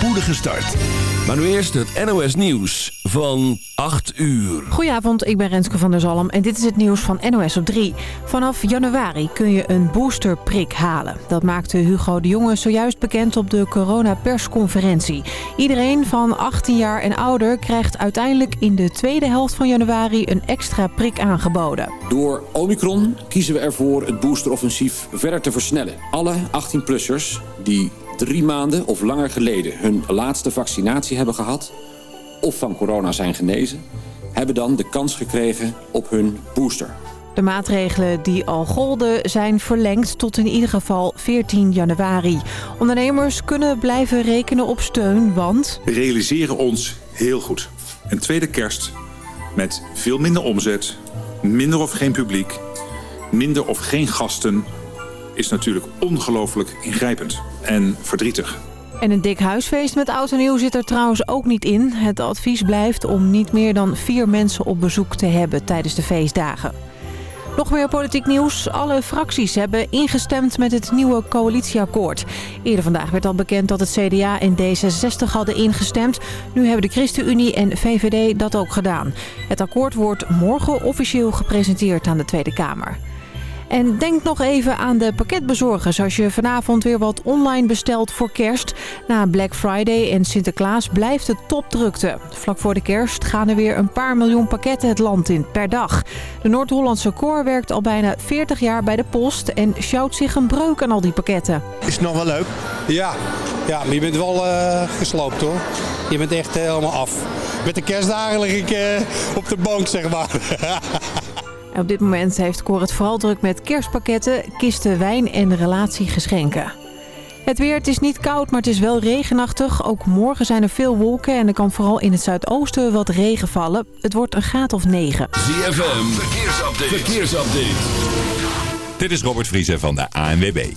spoedige start. Maar nu eerst het NOS Nieuws van 8 uur. Goedenavond, ik ben Renske van der Zalm en dit is het nieuws van NOS op 3. Vanaf januari kun je een boosterprik halen. Dat maakte Hugo de Jonge zojuist bekend op de coronapersconferentie. Iedereen van 18 jaar en ouder krijgt uiteindelijk in de tweede helft van januari een extra prik aangeboden. Door Omicron kiezen we ervoor het boosteroffensief verder te versnellen. Alle 18-plussers die drie maanden of langer geleden hun laatste vaccinatie hebben gehad... of van corona zijn genezen, hebben dan de kans gekregen op hun booster. De maatregelen die al golden zijn verlengd tot in ieder geval 14 januari. Ondernemers kunnen blijven rekenen op steun, want... We realiseren ons heel goed. Een tweede kerst met veel minder omzet, minder of geen publiek... minder of geen gasten is natuurlijk ongelooflijk ingrijpend en verdrietig. En een dik huisfeest met oud en nieuw zit er trouwens ook niet in. Het advies blijft om niet meer dan vier mensen op bezoek te hebben tijdens de feestdagen. Nog meer politiek nieuws. Alle fracties hebben ingestemd met het nieuwe coalitieakkoord. Eerder vandaag werd al bekend dat het CDA en D66 hadden ingestemd. Nu hebben de ChristenUnie en VVD dat ook gedaan. Het akkoord wordt morgen officieel gepresenteerd aan de Tweede Kamer. En denk nog even aan de pakketbezorgers als je vanavond weer wat online bestelt voor kerst. Na Black Friday en Sinterklaas blijft het topdrukte. Vlak voor de kerst gaan er weer een paar miljoen pakketten het land in per dag. De Noord-Hollandse Koor werkt al bijna 40 jaar bij de post en sjouwt zich een breuk aan al die pakketten. Is het nog wel leuk? Ja, ja maar je bent wel uh, gesloopt hoor. Je bent echt uh, helemaal af. Met de kerstdagen lig ik uh, op de bank zeg maar. Op dit moment heeft Cor het vooral druk met kerstpakketten, kisten wijn en relatiegeschenken. Het weer, het is niet koud, maar het is wel regenachtig. Ook morgen zijn er veel wolken en er kan vooral in het zuidoosten wat regen vallen. Het wordt een graad of 9. ZFM, verkeersupdate. verkeersupdate. Dit is Robert Vriezen van de ANWB.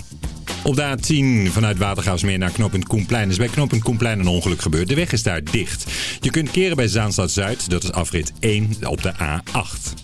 Op de A10 vanuit Watergaasmeer naar knooppunt Koenplein is bij knooppunt Koenplein een ongeluk gebeurd. De weg is daar dicht. Je kunt keren bij Zaanstad Zuid, dat is afrit 1 op de A8.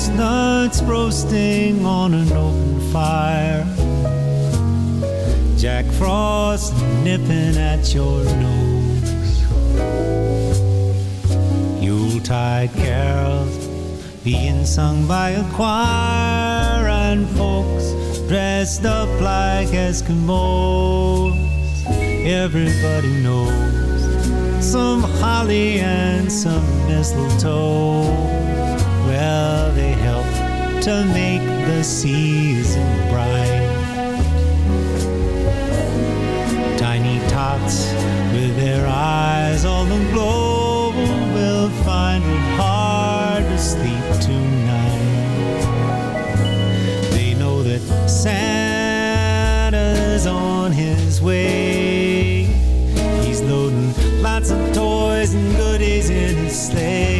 Chestnuts roasting on an open fire. Jack Frost nipping at your nose. Yuletide carols being sung by a choir and folks dressed up like Eskimos. Everybody knows some holly and some mistletoe. Well, they to make the season bright. Tiny tots with their eyes on the globe will find it hard to sleep tonight. They know that Santa's on his way. He's loading lots of toys and goodies in his sleigh.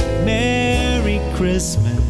Merry Christmas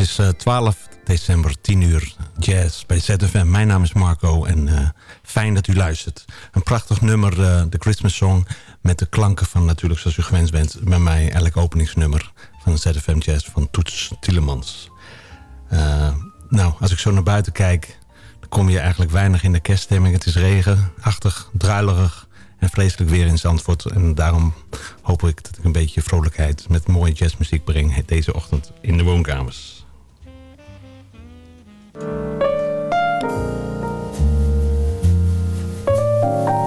is eh, 12 december, 10 uur, jazz bij ZFM. Mijn naam is Marco en eh, fijn dat u luistert. Een prachtig nummer, eh, de Christmas Song... met de klanken van natuurlijk, zoals u gewend bent... bij mij elk openingsnummer van ZFM Jazz van Toets Tielemans. Eh, nou, als ik zo naar buiten kijk... dan kom je eigenlijk weinig in de kerststemming. Het is regenachtig, druilerig en vreselijk weer in Zandvoort. En daarom hoop ik dat ik een beetje vrolijkheid... met mooie jazzmuziek breng deze ochtend in de woonkamers. Thank you.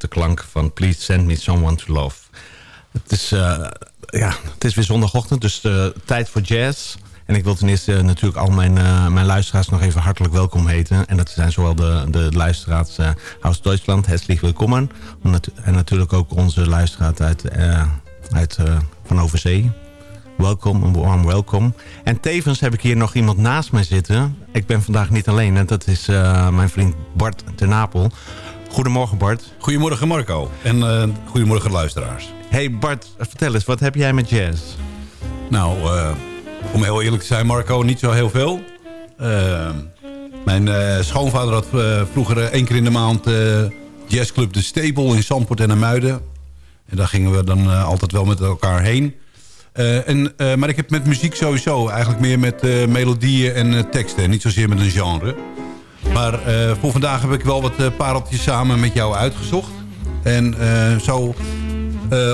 De klank van Please Send Me Someone to Love. Het is, uh, ja, het is weer zondagochtend, dus uh, tijd voor jazz... En ik wil ten eerste natuurlijk al mijn, mijn luisteraars nog even hartelijk welkom heten. En dat zijn zowel de, de luisteraars uh, Haus Duitsland, herzlich willkommen. En natuurlijk ook onze luisteraars uit, uit van overzee. Welkom, een warm welkom. En tevens heb ik hier nog iemand naast mij zitten. Ik ben vandaag niet alleen en dat is mijn vriend Bart ten Napel. Goedemorgen Bart. Goedemorgen Marco en goedemorgen luisteraars. Hey Bart, vertel eens, wat heb jij met jazz? Nou, om heel eerlijk te zijn, Marco, niet zo heel veel. Uh, mijn uh, schoonvader had uh, vroeger één keer in de maand jazzclub De Stapel in Zandpoort en Muiden. En daar gingen we dan altijd wel met elkaar heen. en, maar ik heb met muziek sowieso eigenlijk meer met melodieën en teksten. Niet zozeer met een genre. Maar voor vandaag heb ik wel wat pareltjes samen met jou uitgezocht. En zo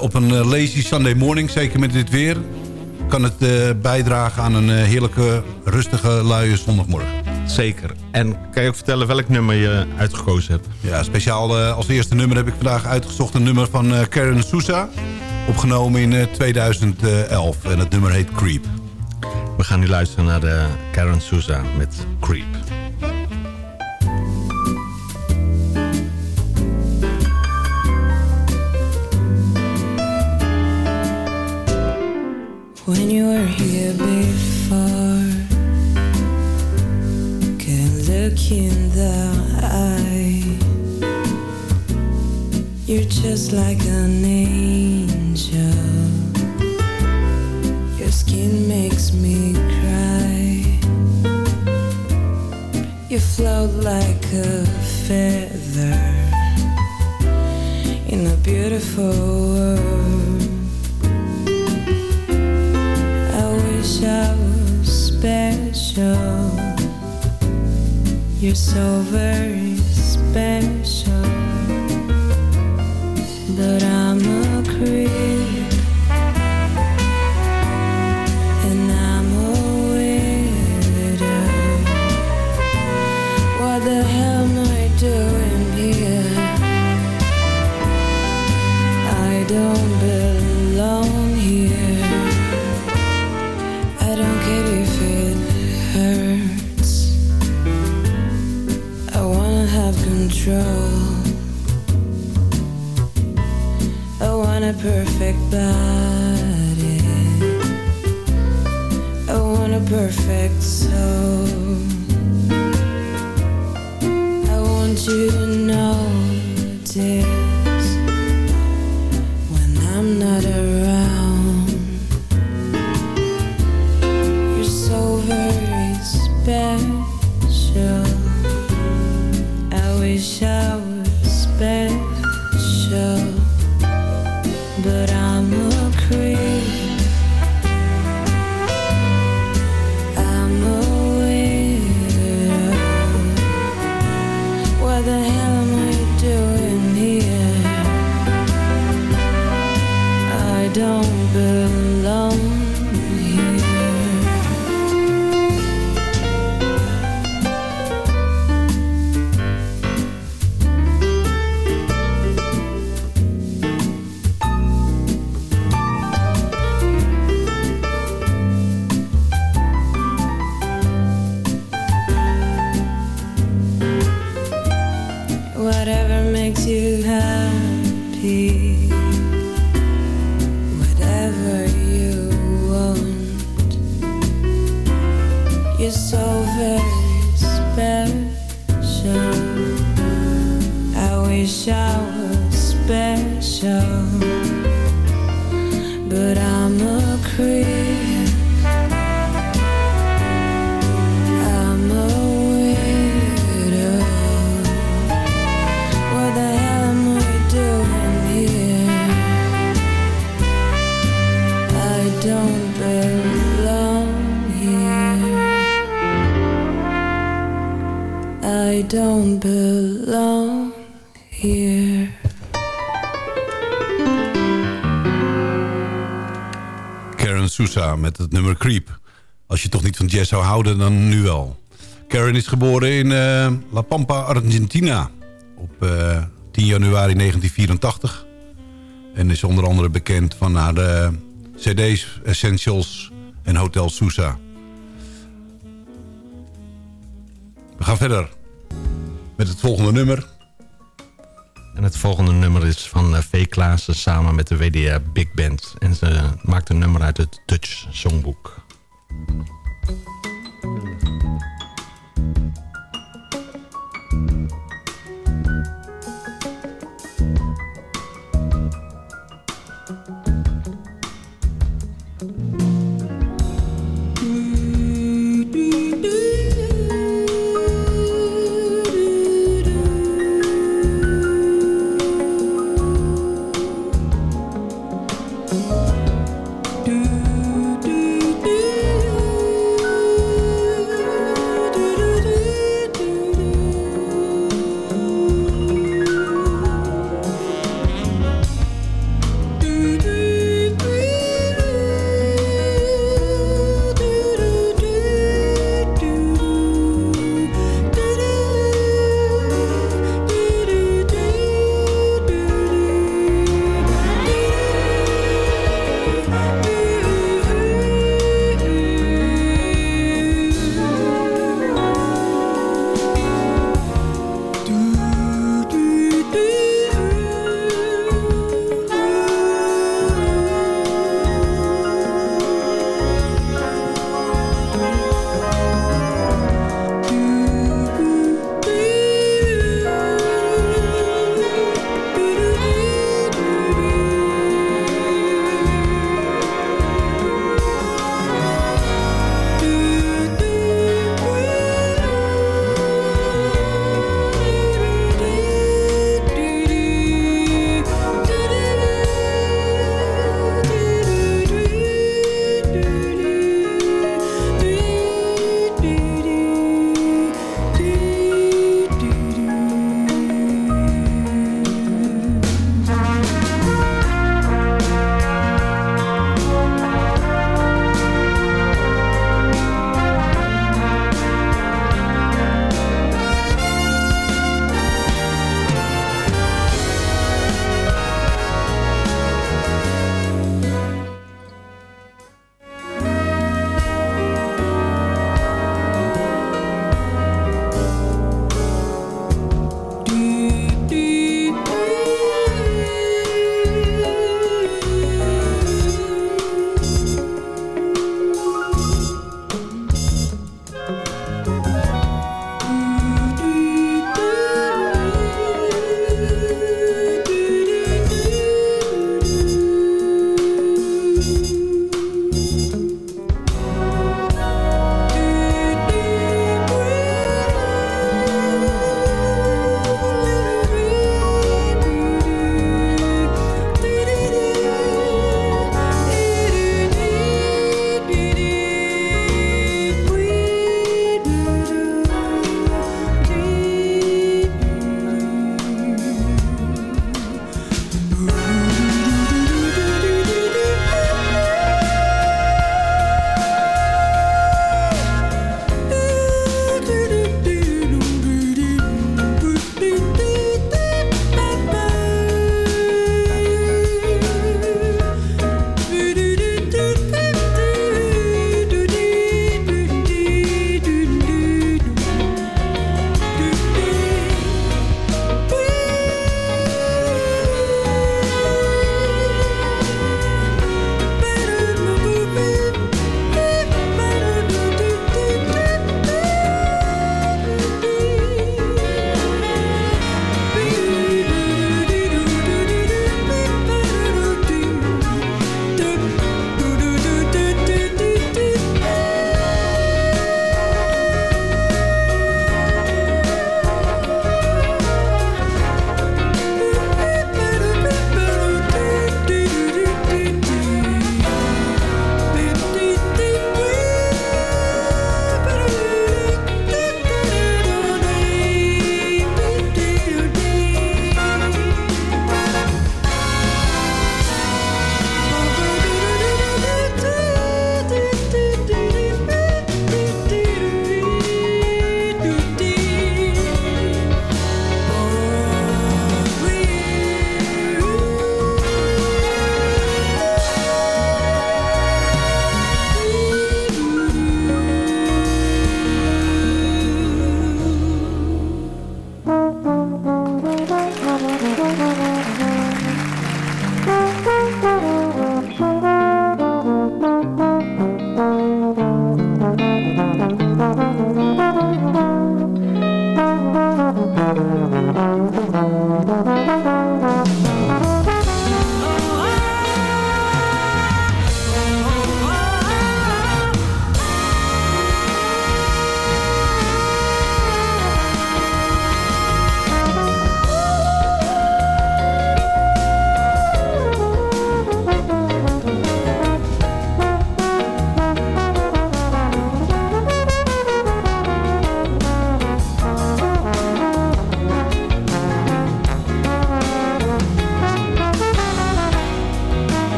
op een lazy Sunday morning, zeker met dit weer kan het bijdragen aan een heerlijke, rustige, luie zondagmorgen. Zeker. En kan je ook vertellen welk nummer je uitgekozen hebt? Ja, speciaal uh, als eerste nummer heb ik vandaag uitgezocht een nummer van Karen Sousa. Opgenomen in 2011. En het nummer heet Creep. We gaan nu luisteren naar de Karen Sousa met Creep. When you were here before. Can look in the eye. You're just like an angel. Your skin makes me cry. You float like a feather in a beautiful world. So special. You're so very special. Perfect body. I want a perfect too happy. Met het nummer Creep. Als je toch niet van jazz zou houden, dan nu wel. Karen is geboren in eh, La Pampa, Argentina. op 10 januari 1984. En is onder andere bekend van haar de cd's Essentials en Hotel Sousa. We gaan verder met het volgende nummer. En het volgende nummer is van V. Klaassen samen met de WDR Big Band. En ze maakt een nummer uit het Dutch Songboek.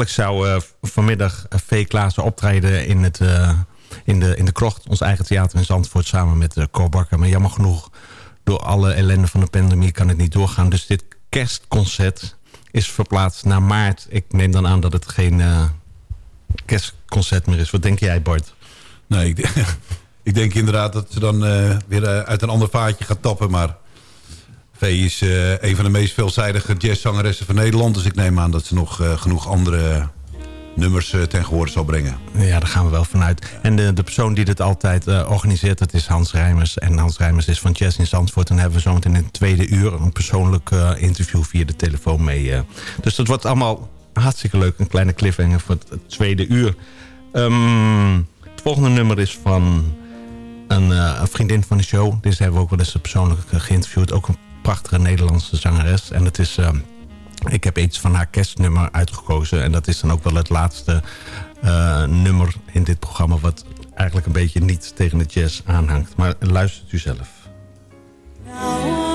Eigenlijk zou eh, vanmiddag V. Klaassen optreden in, het, eh, in, de, in de Krocht. Ons eigen theater in Zandvoort samen met uh, Cor Bakker. Maar jammer genoeg, door alle ellende van de pandemie kan het niet doorgaan. Dus dit kerstconcert is verplaatst naar maart. Ik neem dan aan dat het geen eh, kerstconcert meer is. Wat denk jij Bart? Nee, ik, ik denk inderdaad dat ze dan eh, weer eh, uit een ander vaatje gaat tappen. Maar V is eh, een van de meest veelzijdige jazzzangeressen van Nederland. Dus ik neem aan dat ze nog eh, genoeg andere nummers eh, ten gehoor zal brengen. Ja, daar gaan we wel vanuit. En de, de persoon die dit altijd organiseert, dat is Hans Rijmers. En Hans Rijmers is van Jazz in Zandvoort. En hebben we zometeen in het tweede uur een persoonlijk interview via de telefoon mee. Dus dat wordt allemaal hartstikke leuk. Een kleine cliffhanger voor het, tweede uur. Ehm, het volgende nummer is van een, een vriendin van de show. Deze hebben we ook wel eens persoonlijk geïnterviewd. Ook een prachtige Nederlandse zangeres. En het is... ehm, ik heb iets van haar kerstnummer uitgekozen. En dat is dan ook wel het laatste eh, nummer in dit programma... wat eigenlijk een beetje niet tegen de jazz aanhangt. Maar luistert u zelf. All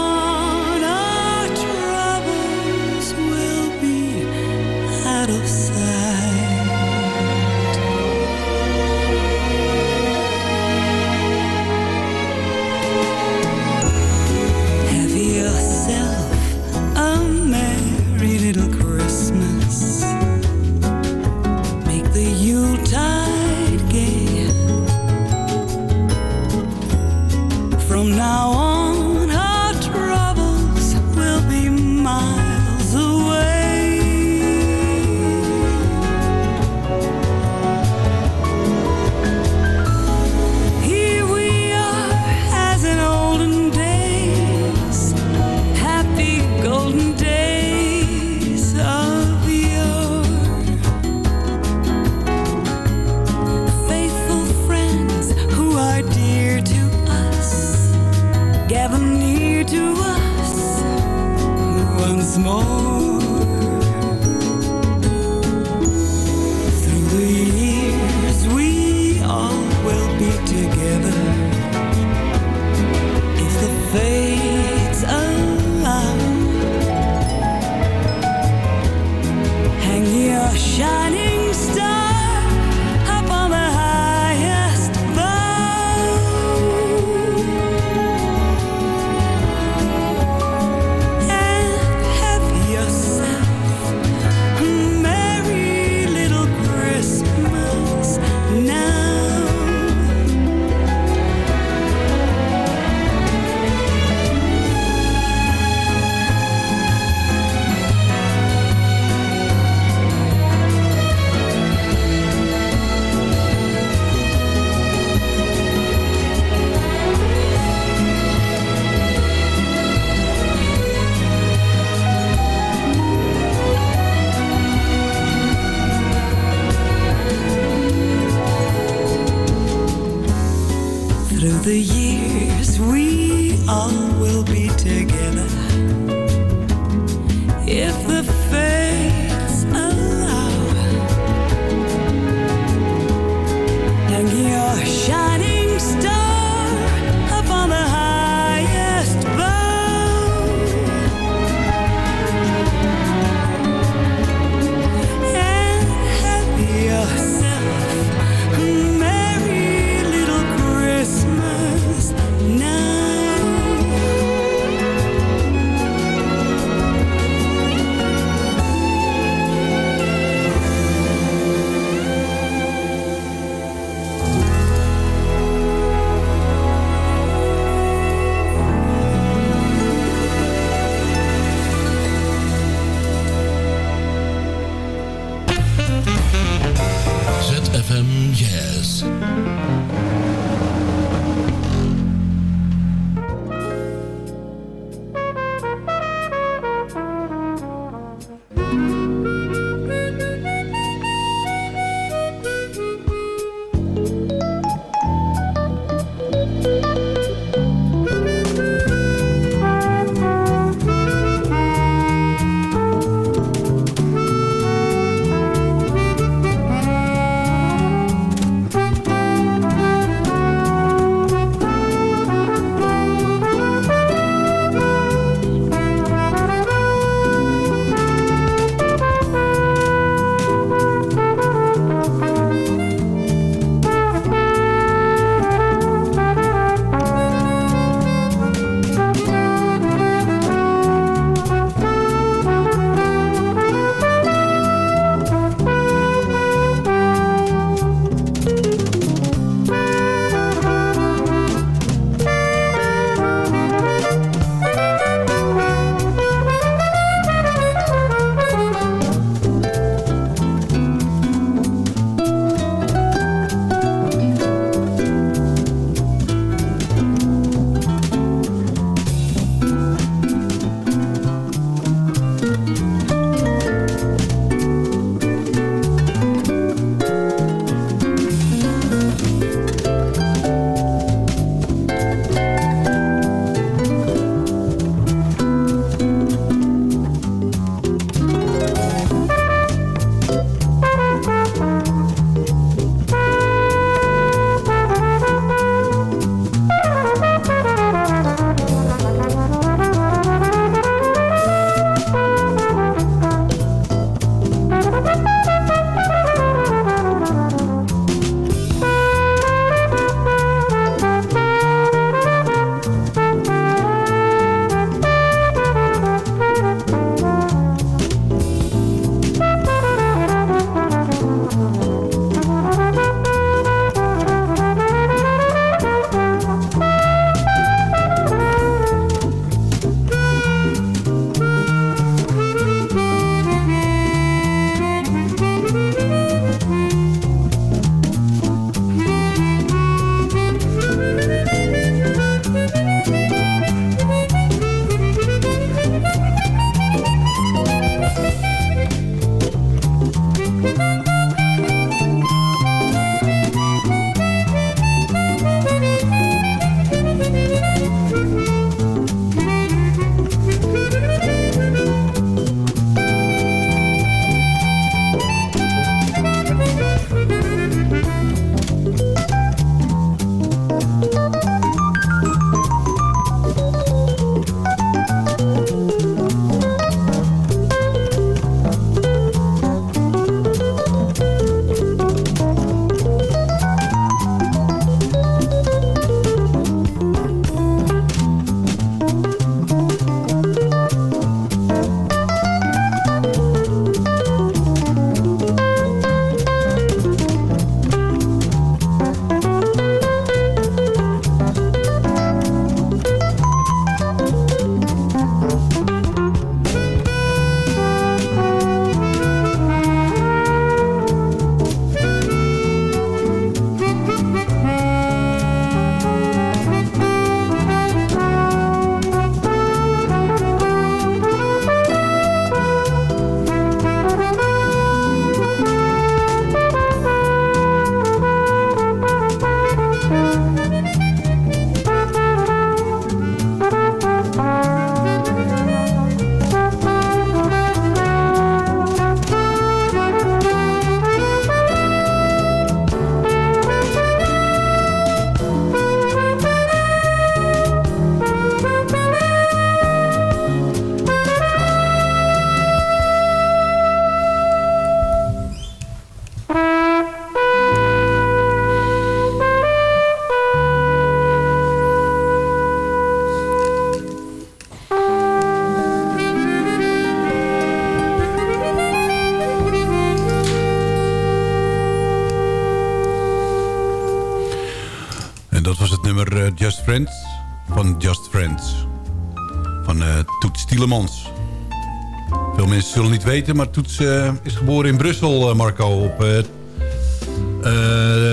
Veel mensen zullen niet weten, maar Toets uh, is geboren in Brussel, Marco. Op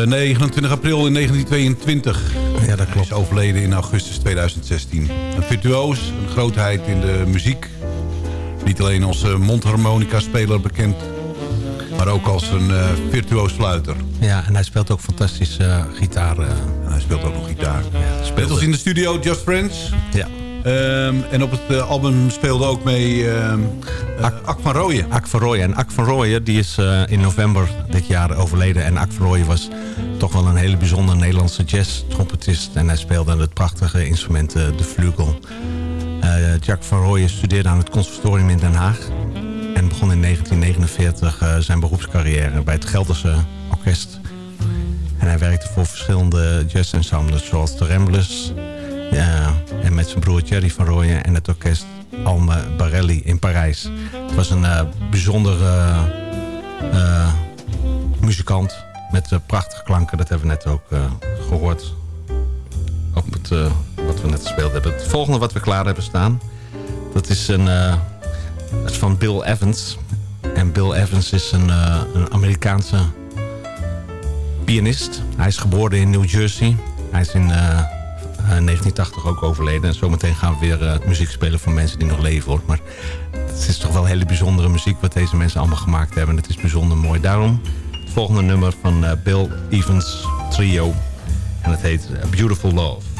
29 april in 1922. Ja, dat klopt. Hij is overleden in augustus 2016. Een virtuoos, een grootheid in de muziek. Niet alleen als mondharmonica-speler bekend maar ook als een uh, virtuoos fluiter. Ja, en hij speelt ook fantastisch uh, gitaar. Uh. hij speelt ook nog gitaar. Ja, speelt Net als in de studio Just Friends. Ja. Um, en op het album speelde ook mee um, Ak, Ak, van Rooyen. Ak van Rooyen. En Ak van Rooyen die is in november dit jaar overleden. En Ak van Rooyen was toch wel een hele bijzondere Nederlandse jazz-trompetist. En hij speelde het prachtige instrument de flugel. Jack van Rooyen studeerde aan het conservatorium in Den Haag en begon in 1949 uh, zijn beroepscarrière bij het Gelderse Orkest. En hij werkte voor verschillende jazz-ensembles zoals de Ramblers... en met zijn broer Jerry van Rooyen en het orkest Alme Barelli in Parijs. Het was een uh, bijzondere uh, muzikant met prachtige klanken. Dat hebben we net ook gehoord op het, wat we net gespeeld hebben. Het volgende wat we klaar hebben staan... dat is een dat is van Bill Evans. En Bill Evans is een, een Amerikaanse pianist. Hij is geboren in New Jersey. Hij is in 1980 ook overleden. En zometeen gaan we weer muziek spelen voor mensen die nog leven. Hoor. Maar het is toch wel hele bijzondere muziek wat deze mensen allemaal gemaakt hebben. Het is bijzonder mooi. Daarom het volgende nummer van Bill Evans Trio. En het heet Beautiful Love.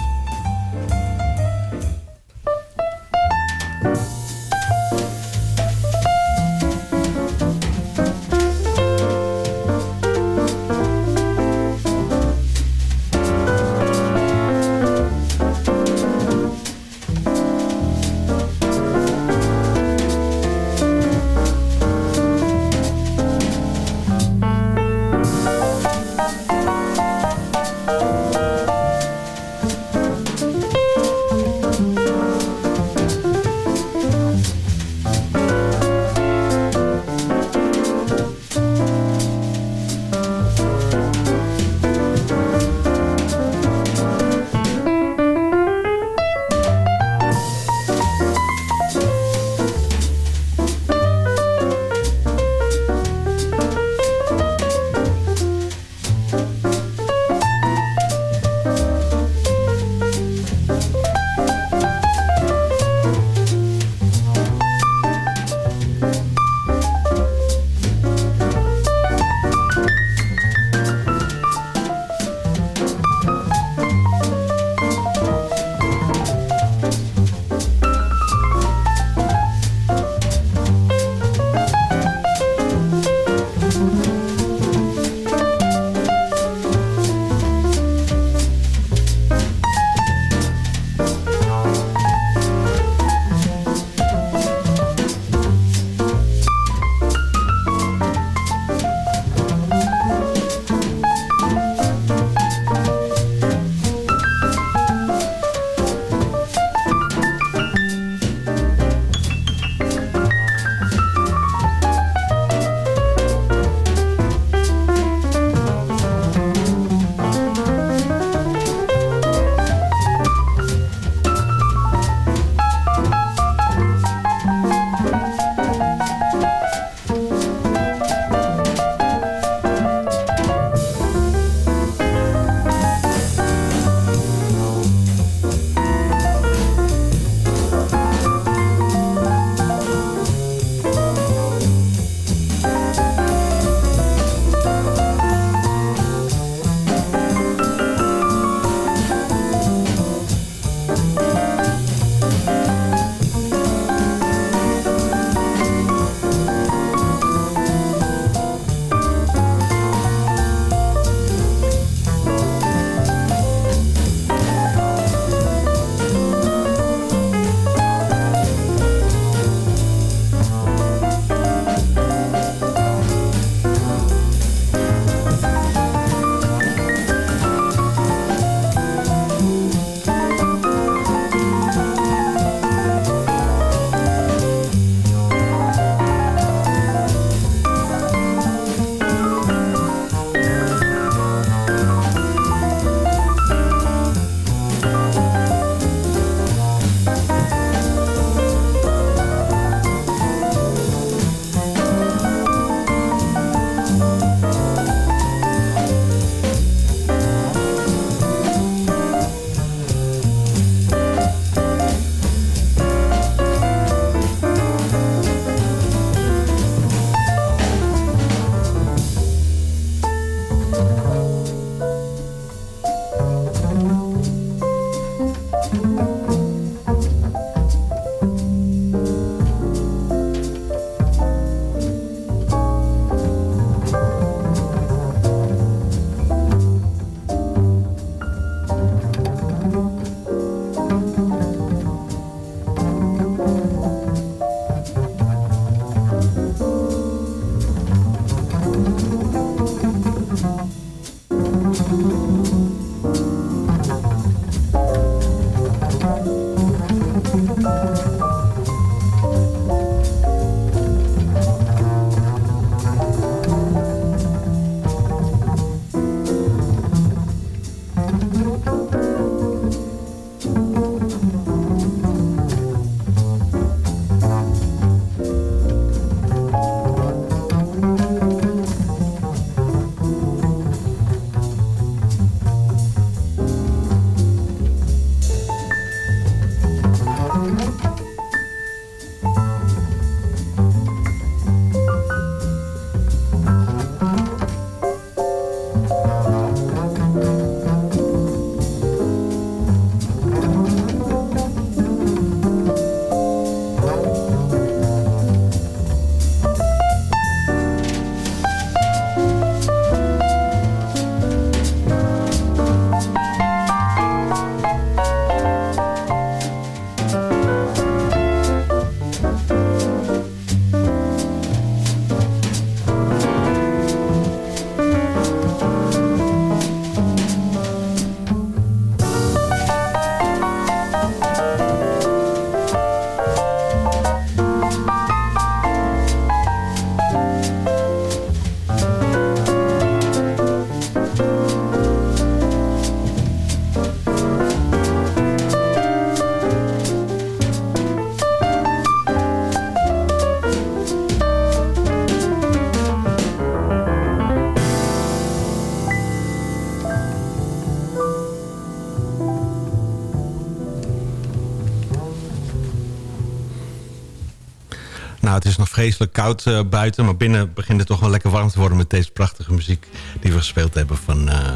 Is nog vreselijk koud uh, buiten... maar binnen begint het toch wel lekker warm te worden... met deze prachtige muziek die we gespeeld hebben van... Uh,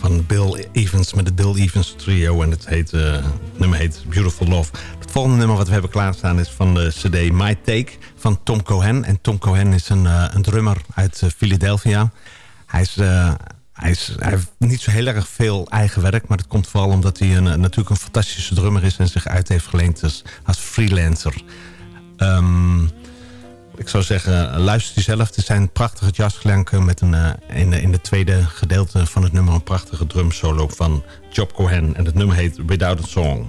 van Bill Evans met het Bill Evans trio. En het, heet, uh, het nummer heet Beautiful Love. Het volgende nummer wat we hebben klaarstaan is van de cd My Take van Tom Cohen. En Tom Cohen is een, een drummer uit Philadelphia. Hij is hij, heeft niet zo heel erg veel eigen werk. Maar dat komt vooral omdat hij een, natuurlijk een fantastische drummer is... en zich uit heeft geleend als, als freelancer. Um, ik zou zeggen, luister u zelf. Het zijn prachtige jazzklanken met een, uh, in, in de tweede gedeelte van het nummer... een prachtige drumsolo van Job Cohen. En het nummer heet Without a Song.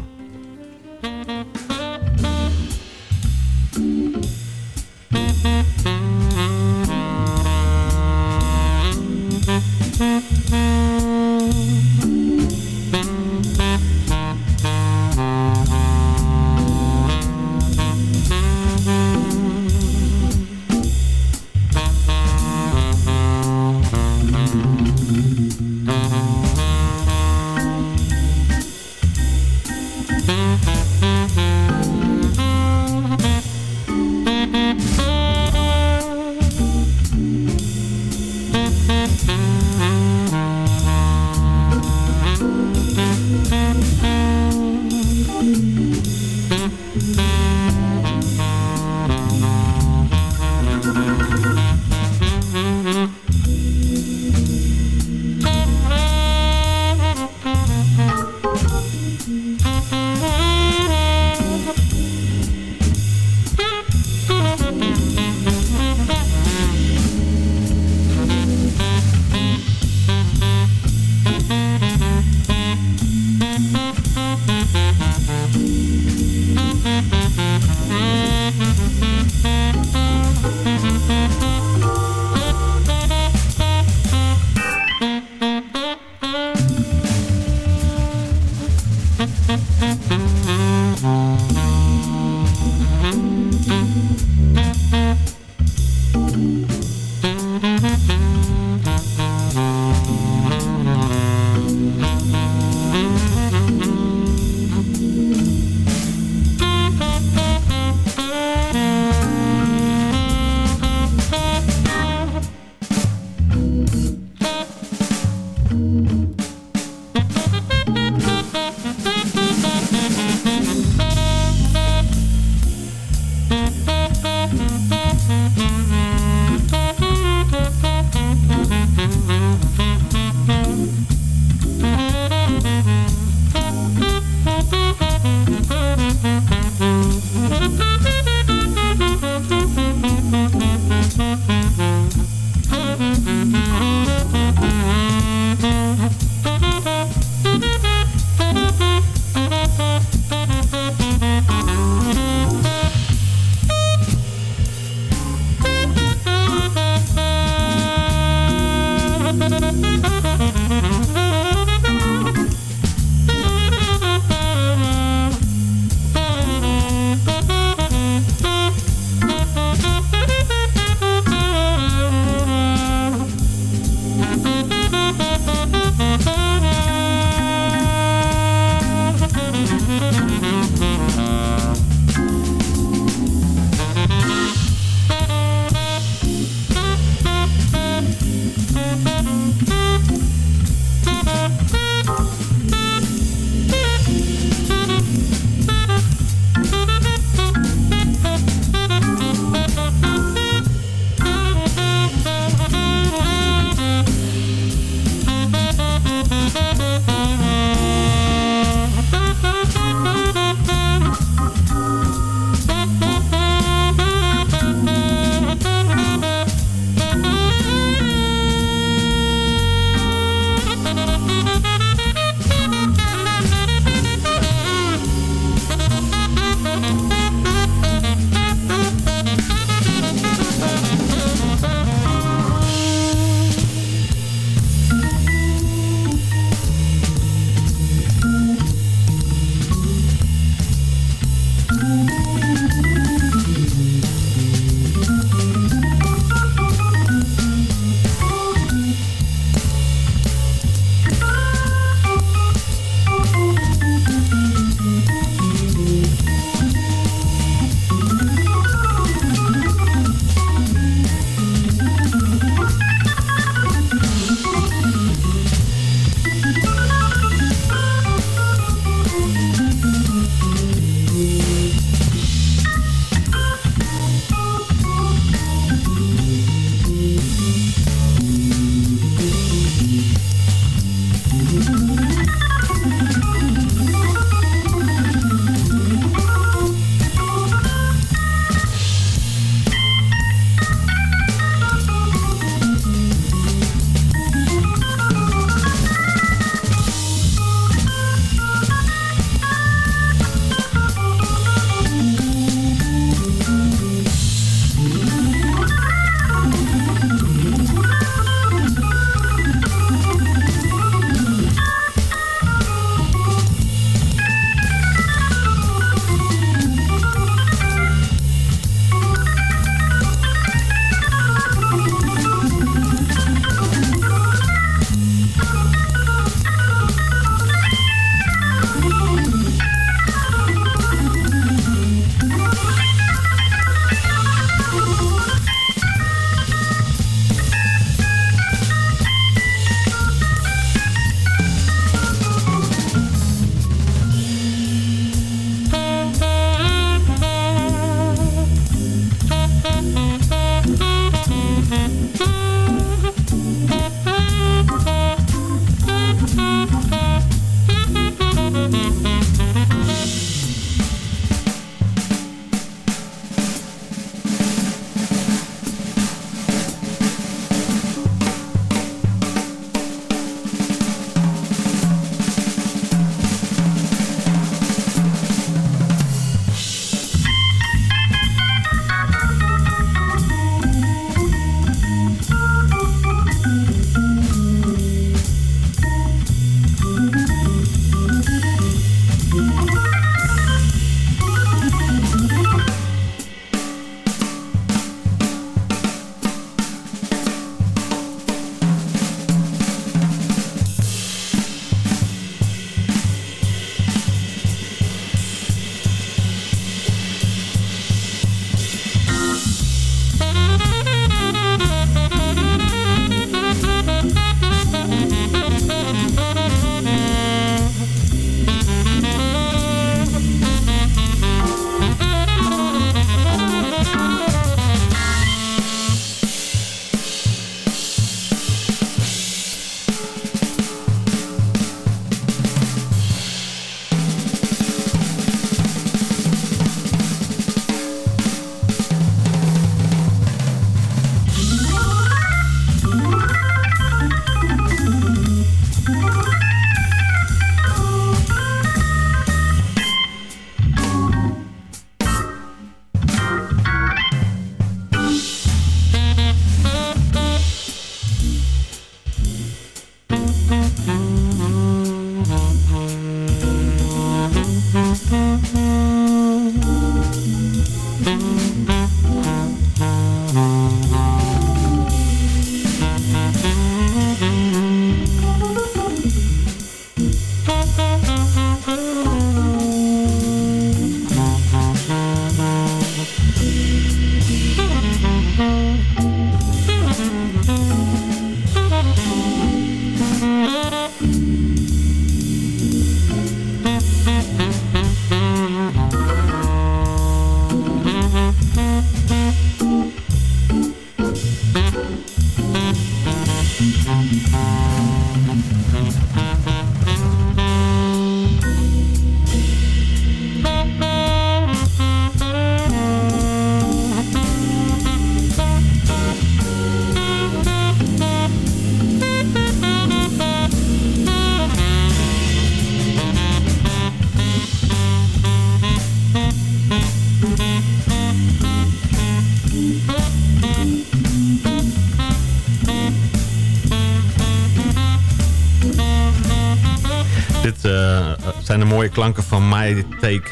Mooie klanken van My Take...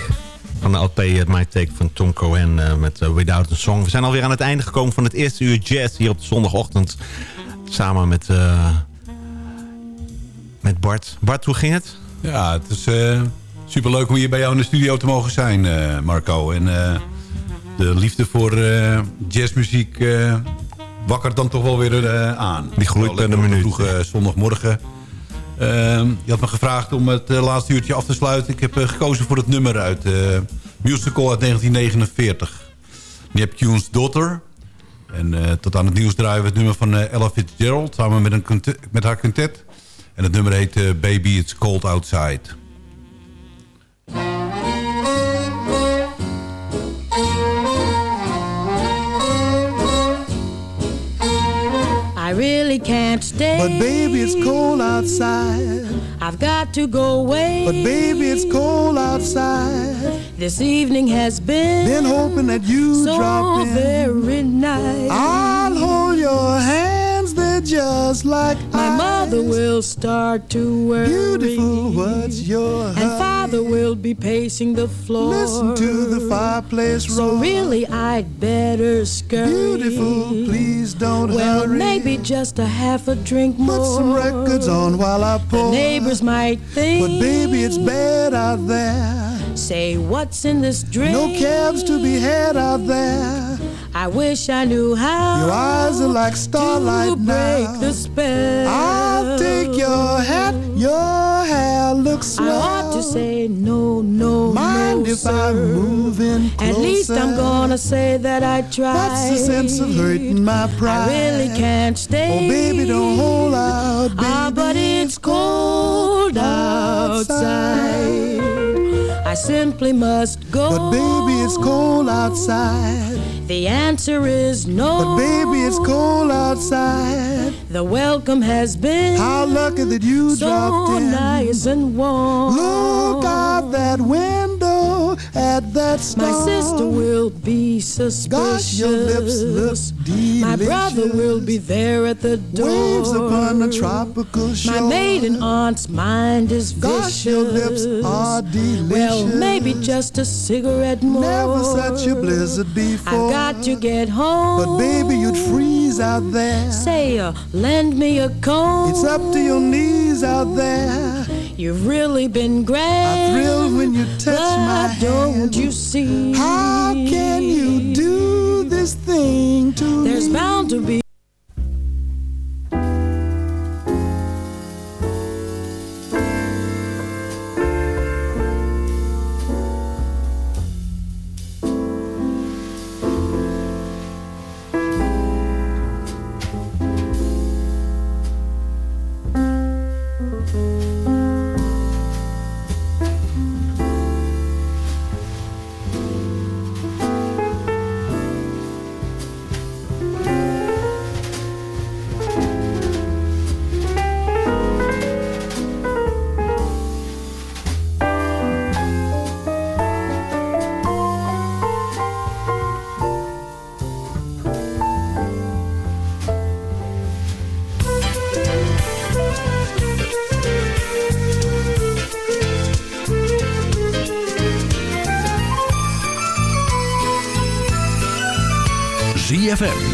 van de LP My Take van Tom Cohen eh, met eh, Without a Song. We zijn alweer aan het einde gekomen van het eerste uur jazz... hier op de zondagochtend samen met, eh, met Bart. Bart, hoe ging het? Ja, het is superleuk om hier bij jou in de studio te mogen zijn, Marco. En de liefde voor jazzmuziek wakkert dan toch wel weer aan. Die groeit per de minuut. een vroege zondagmorgen. Ehm, je had me gevraagd om het eh, laatste uurtje af te sluiten. Ik heb eh, gekozen voor het nummer uit eh, Musical uit 1949. Neptune's Daughter. En tot aan het nieuws draaien we het nummer van eh, Ella Fitzgerald... samen met, een met haar quintet. En het nummer heet Baby It's Cold Outside. Really can't stay. But baby, it's cold outside. I've got to go away. But baby, it's cold outside. This evening has been Been hoping that you so drop in. very nice. I'll hold your hands, they're just like My mother will start to worry. Beautiful, what's your And father will be pacing the floor. Listen to the fireplace So roar. really, I'd better scurry. Beautiful, please don't Well, hurry. maybe just a half a drink more. Put some records on while I pour. The neighbors might think. But baby, it's bad out there. Say, what's in this drink? No cabs to be had out there. I wish I knew how. Your eyes are like starlight to break now. the spell. I'll take your hat, your hair looks swell. I ought to say no, no, Mind no, if sir. I'm moving closer? At least I'm gonna say that I tried. What's the sense of hurting my pride? I really can't stay. Oh, baby, don't hold out, baby. Ah, but it's cold outside. I simply must go. But baby, it's cold outside. The answer is no. But baby, it's cold outside. The welcome has been How lucky that you so dropped in. nice and warm. Look out that window at that star. My sister will be suspicious. Gosh, your lips look delicious. My brother will be there at the door. Waves upon a tropical shore. My maiden aunt's mind is vicious. Gosh, your lips are delicious. Well, maybe just a cigarette more. Never such a blizzard before. I've got to get home. But baby, you'd freeze out there. Say, uh, lend me a comb. It's up to your knees out there. You've really been great. I thrill when you touch my don't hand. you see? How can you do this thing to There's me? bound to be.